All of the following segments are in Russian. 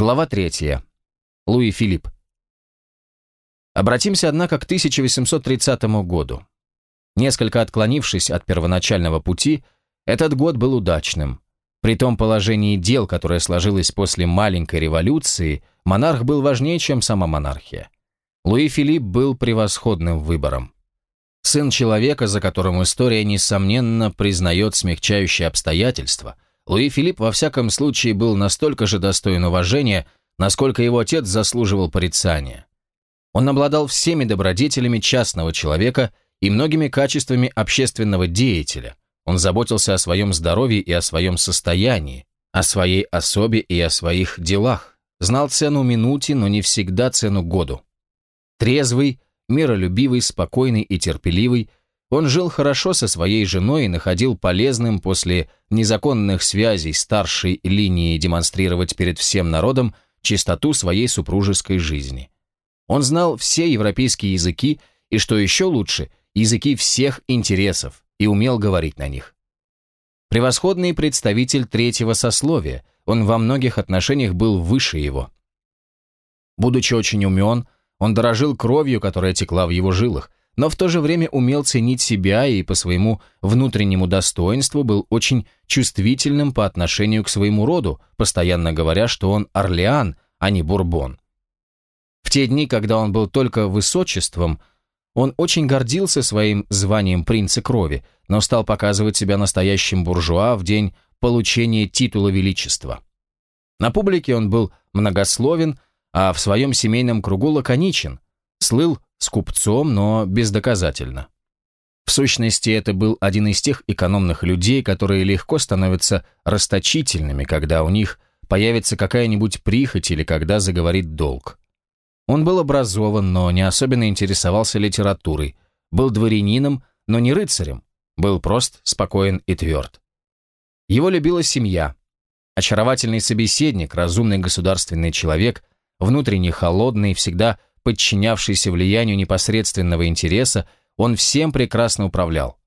Глава третья. Луи Филипп. Обратимся, однако, к 1830 году. Несколько отклонившись от первоначального пути, этот год был удачным. При том положении дел, которое сложилось после маленькой революции, монарх был важнее, чем сама монархия. Луи Филипп был превосходным выбором. Сын человека, за которым история, несомненно, признает смягчающие обстоятельства, Луи Филипп во всяком случае был настолько же достоин уважения, насколько его отец заслуживал порицания. Он обладал всеми добродетелями частного человека и многими качествами общественного деятеля. Он заботился о своем здоровье и о своем состоянии, о своей особе и о своих делах, знал цену минуте, но не всегда цену году. Трезвый, миролюбивый, спокойный и терпеливый, он жил хорошо со своей женой и находил полезным после незаконных связей старшей линии демонстрировать перед всем народом чистоту своей супружеской жизни. Он знал все европейские языки и, что еще лучше, языки всех интересов и умел говорить на них. Превосходный представитель третьего сословия, он во многих отношениях был выше его. Будучи очень умен, он дорожил кровью, которая текла в его жилах, но в то же время умел ценить себя и по своему внутреннему достоинству был очень чувствительным по отношению к своему роду, постоянно говоря, что он Орлеан, а не Бурбон. В те дни, когда он был только высочеством, он очень гордился своим званием принца крови, но стал показывать себя настоящим буржуа в день получения титула величества. На публике он был многословен, а в своем семейном кругу лаконичен, слыл скупцом, но бездоказательно. В сущности, это был один из тех экономных людей, которые легко становятся расточительными, когда у них появится какая-нибудь прихоть или когда заговорит долг. Он был образован, но не особенно интересовался литературой, был дворянином, но не рыцарем, был прост, спокоен и тверд. Его любила семья. Очаровательный собеседник, разумный государственный человек, внутренне холодный, всегда подчинявшийся влиянию непосредственного интереса, он всем прекрасно управлял.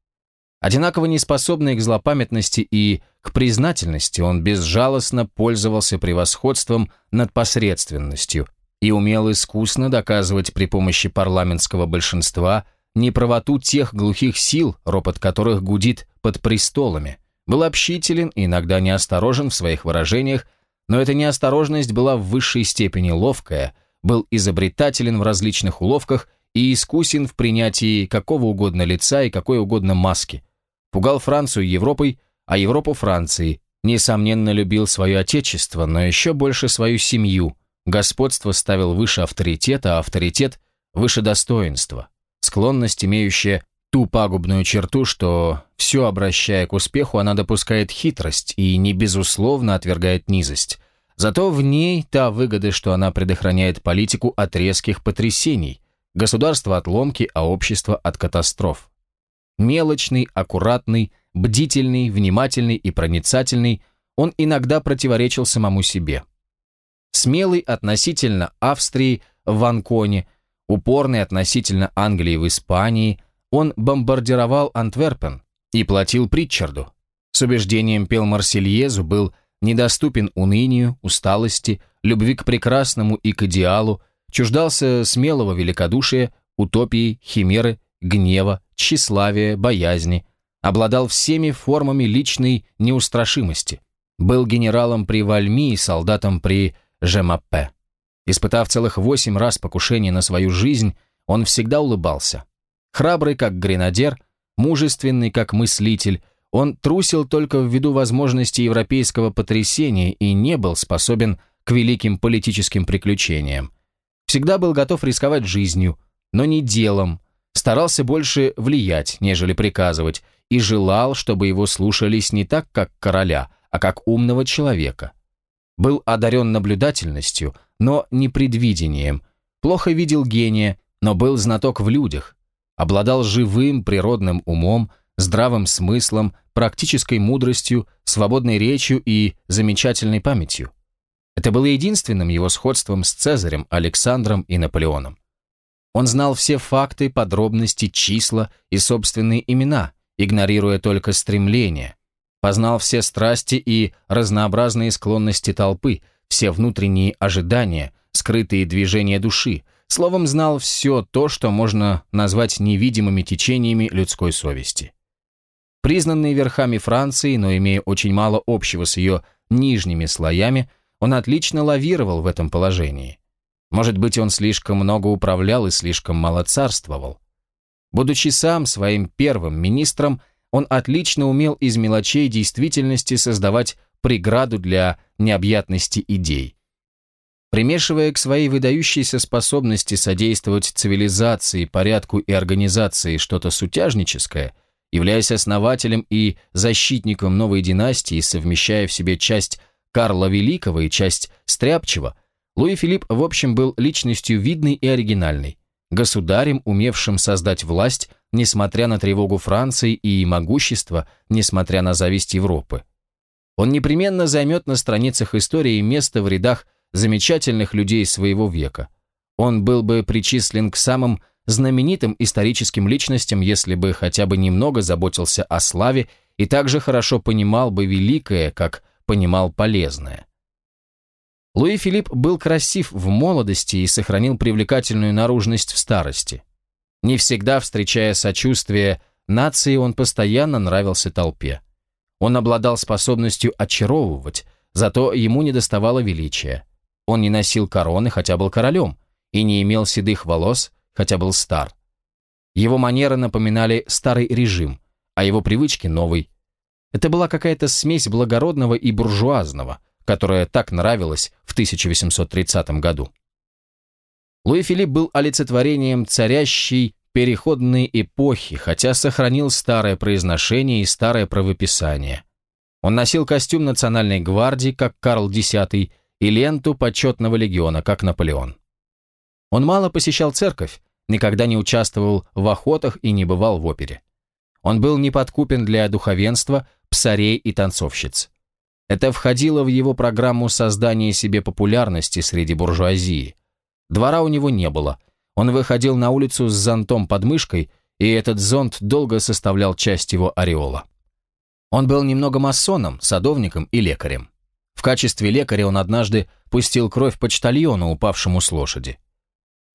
Одинаково неспособный к злопамятности и к признательности, он безжалостно пользовался превосходством над посредственностью и умел искусно доказывать при помощи парламентского большинства неправоту тех глухих сил, ропот которых гудит под престолами, был общителен и иногда неосторожен в своих выражениях, но эта неосторожность была в высшей степени ловкая, был изобретателен в различных уловках и искусен в принятии какого угодно лица и какой угодно маски. Пугал Францию Европой, а Европу Францией, несомненно любил свое отечество, но еще больше свою семью. Господство ставил выше авторитета, а авторитет выше достоинства. Склонность, имеющая ту пагубную черту, что, все обращая к успеху, она допускает хитрость и не безусловно отвергает низость. Зато в ней та выгода, что она предохраняет политику от резких потрясений, государство от ломки, а общество от катастроф. Мелочный, аккуратный, бдительный, внимательный и проницательный, он иногда противоречил самому себе. Смелый относительно Австрии в Анконе, упорный относительно Англии в Испании, он бомбардировал Антверпен и платил Притчарду. С убеждением пел Марсельезу, был недоступен унынию, усталости, любви к прекрасному и к идеалу, чуждался смелого великодушия, утопии, химеры, гнева, тщеславия, боязни, обладал всеми формами личной неустрашимости, был генералом при Вальми и солдатом при Жемаппе. Испытав целых восемь раз покушение на свою жизнь, он всегда улыбался. Храбрый, как гренадер, мужественный, как мыслитель, он трусил только ввиду возможности европейского потрясения и не был способен к великим политическим приключениям. Всегда был готов рисковать жизнью, но не делом, старался больше влиять, нежели приказывать, и желал, чтобы его слушались не так, как короля, а как умного человека. Был одарен наблюдательностью, но не предвидением, плохо видел гения, но был знаток в людях, обладал живым природным умом, здравым смыслом, практической мудростью, свободной речью и замечательной памятью. Это было единственным его сходством с Цезарем, Александром и Наполеоном. Он знал все факты, подробности, числа и собственные имена, игнорируя только стремления. Познал все страсти и разнообразные склонности толпы, все внутренние ожидания, скрытые движения души, словом, знал все то, что можно назвать невидимыми течениями людской совести. Признанный верхами Франции, но имея очень мало общего с ее нижними слоями, он отлично лавировал в этом положении. Может быть, он слишком много управлял и слишком мало царствовал. Будучи сам своим первым министром, он отлично умел из мелочей действительности создавать преграду для необъятности идей. Примешивая к своей выдающейся способности содействовать цивилизации, порядку и организации что-то сутяжническое, являясь основателем и защитником новой династии, совмещая в себе часть Карла Великого и часть Стряпчего, Луи Филипп в общем был личностью видной и оригинальной, государем, умевшим создать власть, несмотря на тревогу Франции и могущество, несмотря на зависть Европы. Он непременно займет на страницах истории место в рядах замечательных людей своего века. Он был бы причислен к самым знаменитым историческим личностям, если бы хотя бы немного заботился о славе и также хорошо понимал бы великое, как понимал полезное. Луи Филипп был красив в молодости и сохранил привлекательную наружность в старости. Не всегда встречая сочувствие нации, он постоянно нравился толпе. Он обладал способностью очаровывать, зато ему недоставало величия. Он не носил короны, хотя был королем, и не имел седых волос, хотя был стар. Его манеры напоминали старый режим, а его привычки – новый. Это была какая-то смесь благородного и буржуазного – которая так нравилась в 1830 году. Луи Филипп был олицетворением царящей переходной эпохи, хотя сохранил старое произношение и старое правописание. Он носил костюм национальной гвардии, как Карл X, и ленту почетного легиона, как Наполеон. Он мало посещал церковь, никогда не участвовал в охотах и не бывал в опере. Он был неподкупен для духовенства, псарей и танцовщиц. Это входило в его программу создания себе популярности среди буржуазии. Двора у него не было. Он выходил на улицу с зонтом под мышкой, и этот зонт долго составлял часть его ореола. Он был немного масоном, садовником и лекарем. В качестве лекаря он однажды пустил кровь почтальону, упавшему с лошади.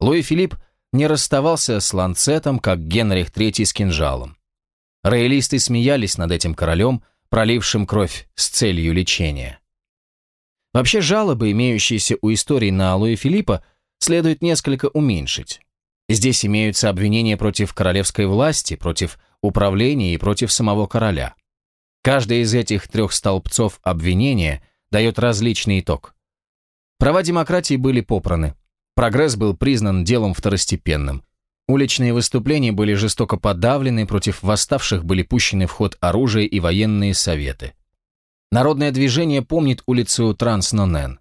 Луи Филипп не расставался с ланцетом, как Генрих III с кинжалом. Роялисты смеялись над этим королем, пролившим кровь с целью лечения. Вообще жалобы, имеющиеся у истории на Луи Филиппа, следует несколько уменьшить. Здесь имеются обвинения против королевской власти, против управления и против самого короля. Каждый из этих трех столбцов обвинения дает различный итог. Права демократии были попраны. Прогресс был признан делом второстепенным. Уличные выступления были жестоко подавлены, против восставших были пущены в ход оружие и военные советы. Народное движение помнит улицу Транснонен.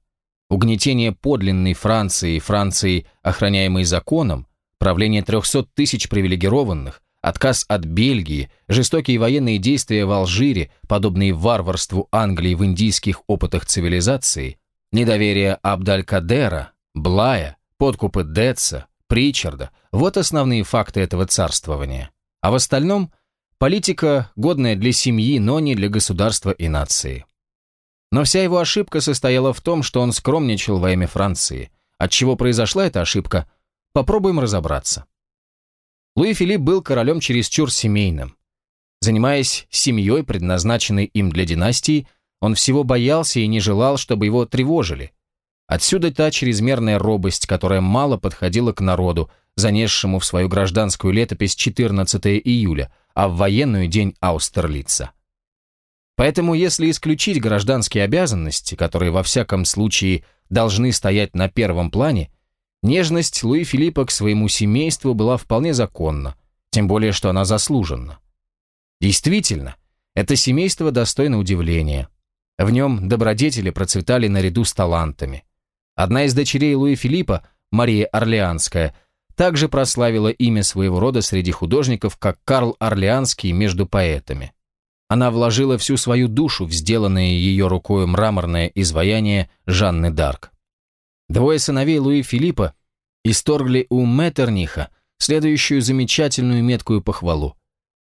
Угнетение подлинной Франции, Франции, охраняемой законом, правление 300 тысяч привилегированных, отказ от Бельгии, жестокие военные действия в Алжире, подобные варварству Англии в индийских опытах цивилизации, недоверие Абдалькадера, Блая, подкупы Детса, Причарда – вот основные факты этого царствования. А в остальном – политика, годная для семьи, но не для государства и нации. Но вся его ошибка состояла в том, что он скромничал во имя Франции. От чего произошла эта ошибка? Попробуем разобраться. Луи Филипп был королем чересчур семейным. Занимаясь семьей, предназначенной им для династии, он всего боялся и не желал, чтобы его тревожили. Отсюда та чрезмерная робость, которая мало подходила к народу, занесшему в свою гражданскую летопись 14 июля, а в военную день Аустерлица. Поэтому, если исключить гражданские обязанности, которые во всяком случае должны стоять на первом плане, нежность Луи Филиппа к своему семейству была вполне законна, тем более, что она заслужена. Действительно, это семейство достойно удивления. В нем добродетели процветали наряду с талантами. Одна из дочерей Луи Филиппа, Мария Орлеанская, также прославила имя своего рода среди художников, как Карл Орлеанский между поэтами. Она вложила всю свою душу в сделанное ее рукой мраморное изваяние Жанны Дарк. Двое сыновей Луи Филиппа исторгли у Меттерниха следующую замечательную меткую похвалу.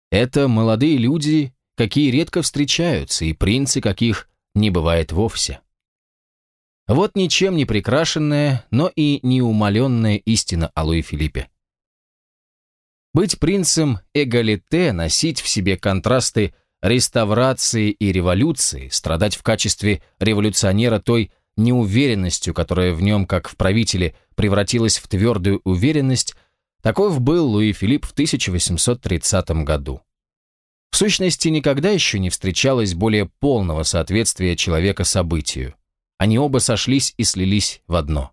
Это молодые люди, какие редко встречаются, и принцы, каких не бывает вовсе. Вот ничем не прикрашенная, но и неумоленная истина о Луи Филиппе. Быть принцем эгалите, носить в себе контрасты реставрации и революции, страдать в качестве революционера той неуверенностью, которая в нем, как в правителе, превратилась в твердую уверенность, таков был Луи Филипп в 1830 году. В сущности, никогда еще не встречалось более полного соответствия человека событию. Они оба сошлись и слились в одно.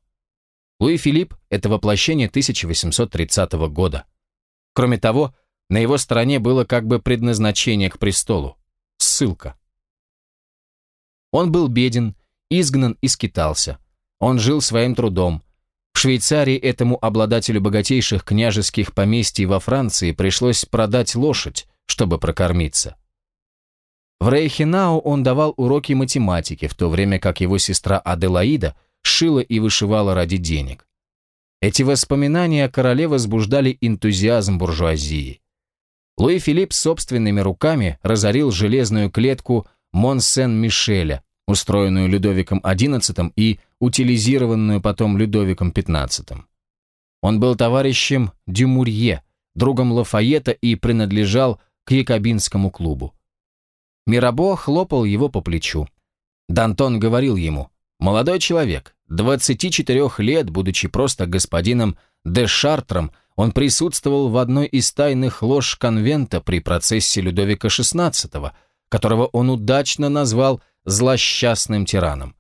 Луи Филипп – это воплощение 1830 года. Кроме того, на его стороне было как бы предназначение к престолу – ссылка. Он был беден, изгнан и скитался. Он жил своим трудом. В Швейцарии этому обладателю богатейших княжеских поместий во Франции пришлось продать лошадь, чтобы прокормиться. В Рейхенау он давал уроки математики, в то время как его сестра Аделаида шила и вышивала ради денег. Эти воспоминания о короле возбуждали энтузиазм буржуазии. Луи Филипп собственными руками разорил железную клетку Монсен-Мишеля, устроенную Людовиком XI и утилизированную потом Людовиком XV. Он был товарищем Дюмурье, другом Лафайета и принадлежал к Якобинскому клубу. Мирабо хлопал его по плечу. Дантон говорил ему, «Молодой человек, 24 лет, будучи просто господином де Шартром, он присутствовал в одной из тайных лож конвента при процессе Людовика XVI, которого он удачно назвал «злосчастным тираном».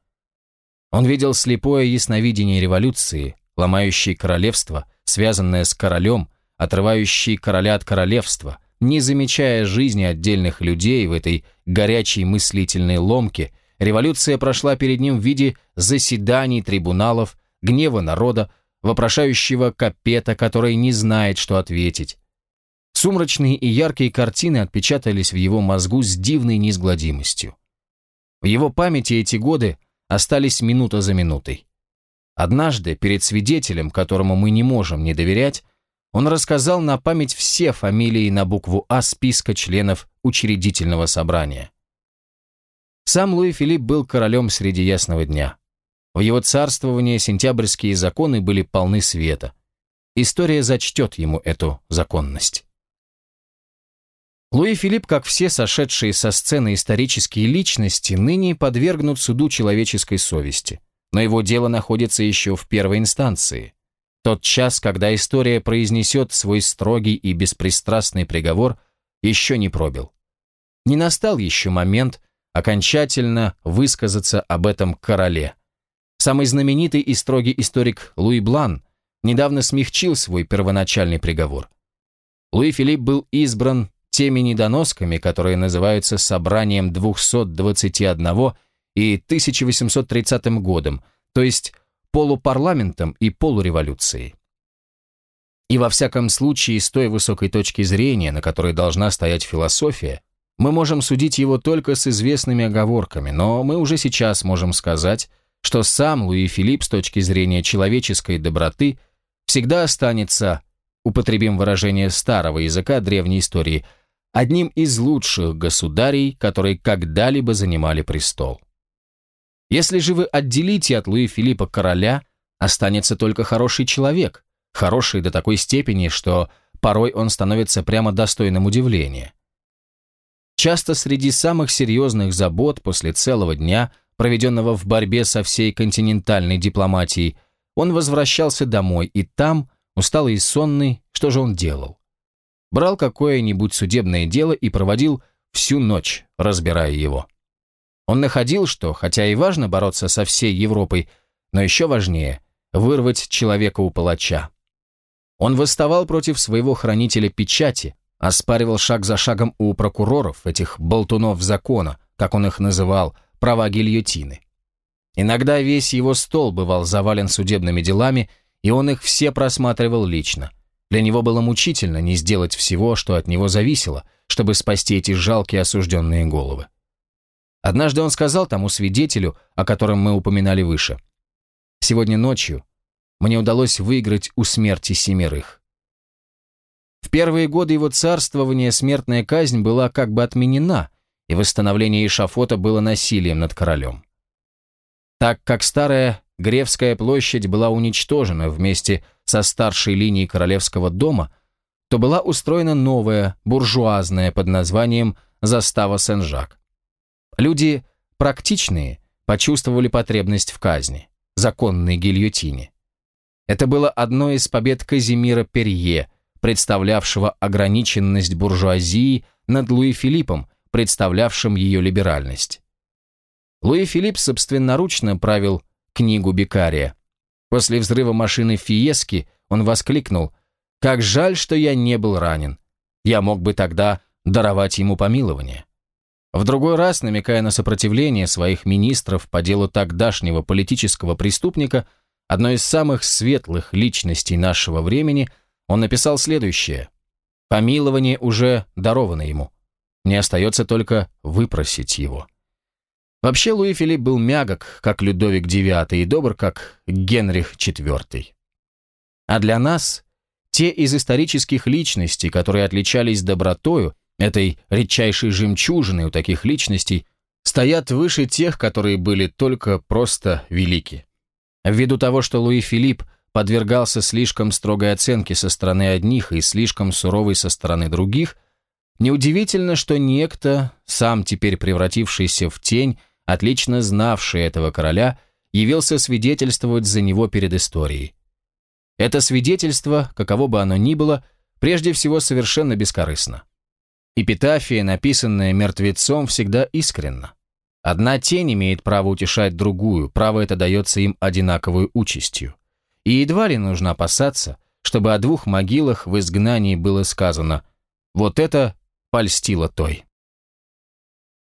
Он видел слепое ясновидение революции, ломающей королевство, связанное с королем, отрывающей короля от королевства – не замечая жизни отдельных людей в этой горячей мыслительной ломке, революция прошла перед ним в виде заседаний трибуналов, гнева народа, вопрошающего капета, который не знает, что ответить. Сумрачные и яркие картины отпечатались в его мозгу с дивной неизгладимостью. В его памяти эти годы остались минута за минутой. Однажды, перед свидетелем, которому мы не можем не доверять, он рассказал на память все фамилии на букву А списка членов учредительного собрания. Сам Луи Филипп был королем среди ясного дня. В его царствовании сентябрьские законы были полны света. История зачтет ему эту законность. Луи Филипп, как все сошедшие со сцены исторические личности, ныне подвергнут суду человеческой совести, но его дело находится еще в первой инстанции – тот час, когда история произнесет свой строгий и беспристрастный приговор, еще не пробил. Не настал еще момент окончательно высказаться об этом короле. Самый знаменитый и строгий историк Луи Блан недавно смягчил свой первоначальный приговор. Луи Филипп был избран теми недоносками, которые называются собранием 221 и 1830 годом, то есть полупарламентом и полуреволюцией. И во всяком случае, с той высокой точки зрения, на которой должна стоять философия, мы можем судить его только с известными оговорками, но мы уже сейчас можем сказать, что сам Луи Филипп с точки зрения человеческой доброты всегда останется, употребим выражение старого языка древней истории, одним из лучших государей, которые когда-либо занимали престол. Если же вы отделите от Луи Филиппа короля, останется только хороший человек, хороший до такой степени, что порой он становится прямо достойным удивления. Часто среди самых серьезных забот после целого дня, проведенного в борьбе со всей континентальной дипломатией, он возвращался домой, и там, усталый и сонный, что же он делал? Брал какое-нибудь судебное дело и проводил всю ночь, разбирая его. Он находил, что, хотя и важно бороться со всей Европой, но еще важнее – вырвать человека у палача. Он восставал против своего хранителя печати, оспаривал шаг за шагом у прокуроров, этих болтунов закона, как он их называл, права гильотины. Иногда весь его стол бывал завален судебными делами, и он их все просматривал лично. Для него было мучительно не сделать всего, что от него зависело, чтобы спасти эти жалкие осужденные головы. Однажды он сказал тому свидетелю, о котором мы упоминали выше. «Сегодня ночью мне удалось выиграть у смерти семерых». В первые годы его царствования смертная казнь была как бы отменена, и восстановление эшафота было насилием над королем. Так как старая Гревская площадь была уничтожена вместе со старшей линией королевского дома, то была устроена новая, буржуазная, под названием «Застава Сен-Жак». Люди практичные почувствовали потребность в казни, законной гильотине. Это было одной из побед Казимира Перье, представлявшего ограниченность буржуазии над Луи Филиппом, представлявшим ее либеральность. Луи Филипп собственноручно правил книгу Бекария. После взрыва машины Фиески он воскликнул «Как жаль, что я не был ранен. Я мог бы тогда даровать ему помилование». В другой раз, намекая на сопротивление своих министров по делу тогдашнего политического преступника, одной из самых светлых личностей нашего времени, он написал следующее. «Помилование уже даровано ему. Не остается только выпросить его». Вообще Луи Филипп был мягок, как Людовик IX, и добр, как Генрих IV. А для нас, те из исторических личностей, которые отличались добротою, этой редчайшей жемчужиной у таких личностей, стоят выше тех, которые были только просто велики. Ввиду того, что Луи Филипп подвергался слишком строгой оценке со стороны одних и слишком суровой со стороны других, неудивительно, что некто, сам теперь превратившийся в тень, отлично знавший этого короля, явился свидетельствовать за него перед историей. Это свидетельство, каково бы оно ни было, прежде всего совершенно бескорыстно. Эпитафия, написанная мертвецом, всегда искренна. Одна тень имеет право утешать другую, право это дается им одинаковой участью. И едва ли нужно опасаться, чтобы о двух могилах в изгнании было сказано «вот это польстило той».